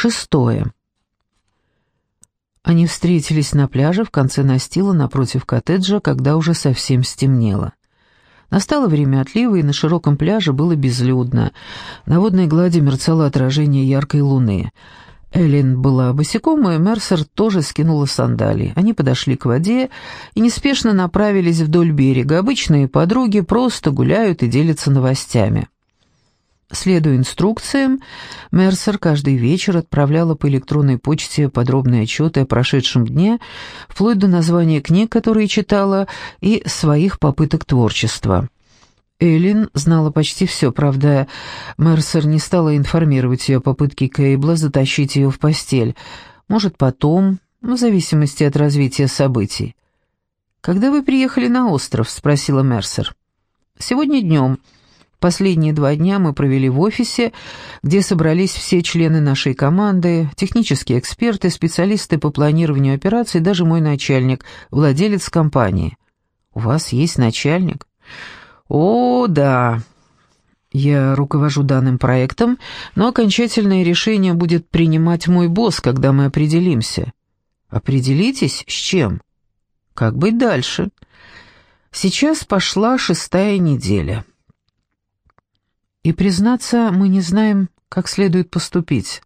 Шестое. Они встретились на пляже в конце настила напротив коттеджа, когда уже совсем стемнело. Настало время отлива, и на широком пляже было безлюдно. На водной глади мерцало отражение яркой луны. Эллен была босиком, и Мерсер тоже скинула сандалии. Они подошли к воде и неспешно направились вдоль берега. Обычные подруги просто гуляют и делятся новостями. Следуя инструкциям, Мерсер каждый вечер отправляла по электронной почте подробные отчеты о прошедшем дне, вплоть до названия книг, которые читала, и своих попыток творчества. Эллин знала почти все, правда, Мерсер не стала информировать ее о попытке Кейбла затащить ее в постель. Может, потом, в зависимости от развития событий. «Когда вы приехали на остров?» — спросила Мерсер. «Сегодня днем». Последние два дня мы провели в офисе, где собрались все члены нашей команды, технические эксперты, специалисты по планированию операций, даже мой начальник, владелец компании. «У вас есть начальник?» «О, да». Я руковожу данным проектом, но окончательное решение будет принимать мой босс, когда мы определимся. Определитесь, с чем? Как быть дальше? Сейчас пошла шестая неделя. И, признаться, мы не знаем, как следует поступить.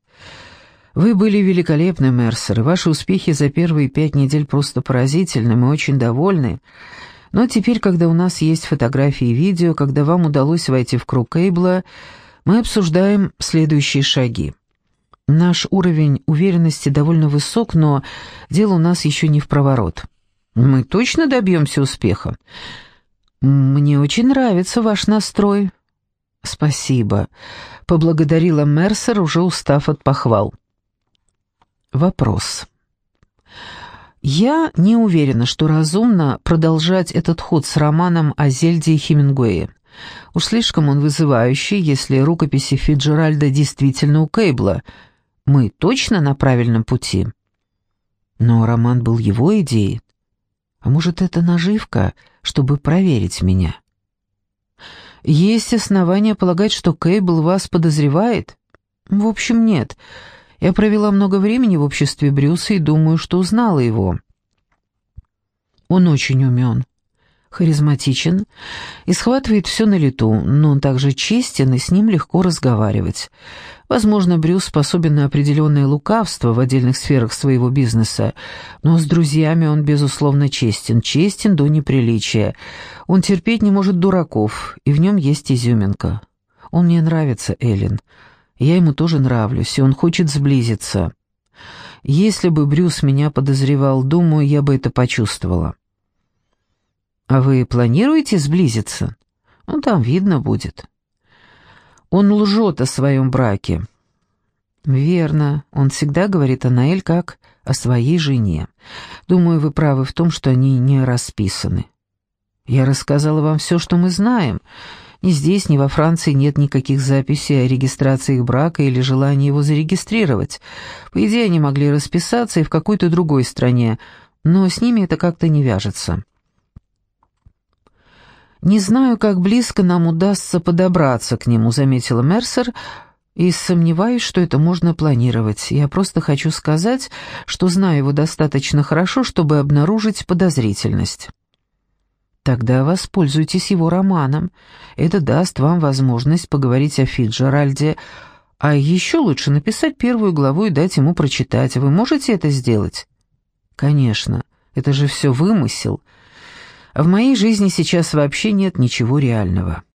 Вы были великолепны, Мерсер, ваши успехи за первые пять недель просто поразительны, мы очень довольны. Но теперь, когда у нас есть фотографии и видео, когда вам удалось войти в круг Кейбла, мы обсуждаем следующие шаги. Наш уровень уверенности довольно высок, но дело у нас еще не в проворот. Мы точно добьемся успеха. Мне очень нравится ваш настрой. «Спасибо», — поблагодарила Мерсер, уже устав от похвал. Вопрос. Я не уверена, что разумно продолжать этот ход с романом о Зельде и Хемингуэе. Уж слишком он вызывающий, если рукописи Фиджеральда действительно у Кейбла. Мы точно на правильном пути? Но роман был его идеей. А может, это наживка, чтобы проверить меня? Есть основания полагать, что Кейбл вас подозревает? В общем, нет. Я провела много времени в обществе Брюса и думаю, что узнала его. Он очень умен, харизматичен и схватывает все на лету, но он также честен и с ним легко разговаривать. Возможно, Брюс способен на определенное лукавство в отдельных сферах своего бизнеса, но с друзьями он, безусловно, честен, честен до неприличия. Он терпеть не может дураков, и в нем есть изюминка. Он мне нравится, Эллен. Я ему тоже нравлюсь, и он хочет сблизиться. Если бы Брюс меня подозревал, думаю, я бы это почувствовала. А вы планируете сблизиться? Ну, там видно будет. Он лжет о своем браке. Верно, он всегда говорит о Наэль как о своей жене. Думаю, вы правы в том, что они не расписаны. Я рассказала вам все, что мы знаем. Ни здесь, ни во Франции нет никаких записей о регистрации их брака или желании его зарегистрировать. По идее, они могли расписаться и в какой-то другой стране, но с ними это как-то не вяжется. «Не знаю, как близко нам удастся подобраться к нему», — заметила Мерсер, «и сомневаюсь, что это можно планировать. Я просто хочу сказать, что знаю его достаточно хорошо, чтобы обнаружить подозрительность». «Тогда воспользуйтесь его романом. Это даст вам возможность поговорить о Фиджеральде, а еще лучше написать первую главу и дать ему прочитать. Вы можете это сделать?» «Конечно. Это же все вымысел». В моей жизни сейчас вообще нет ничего реального.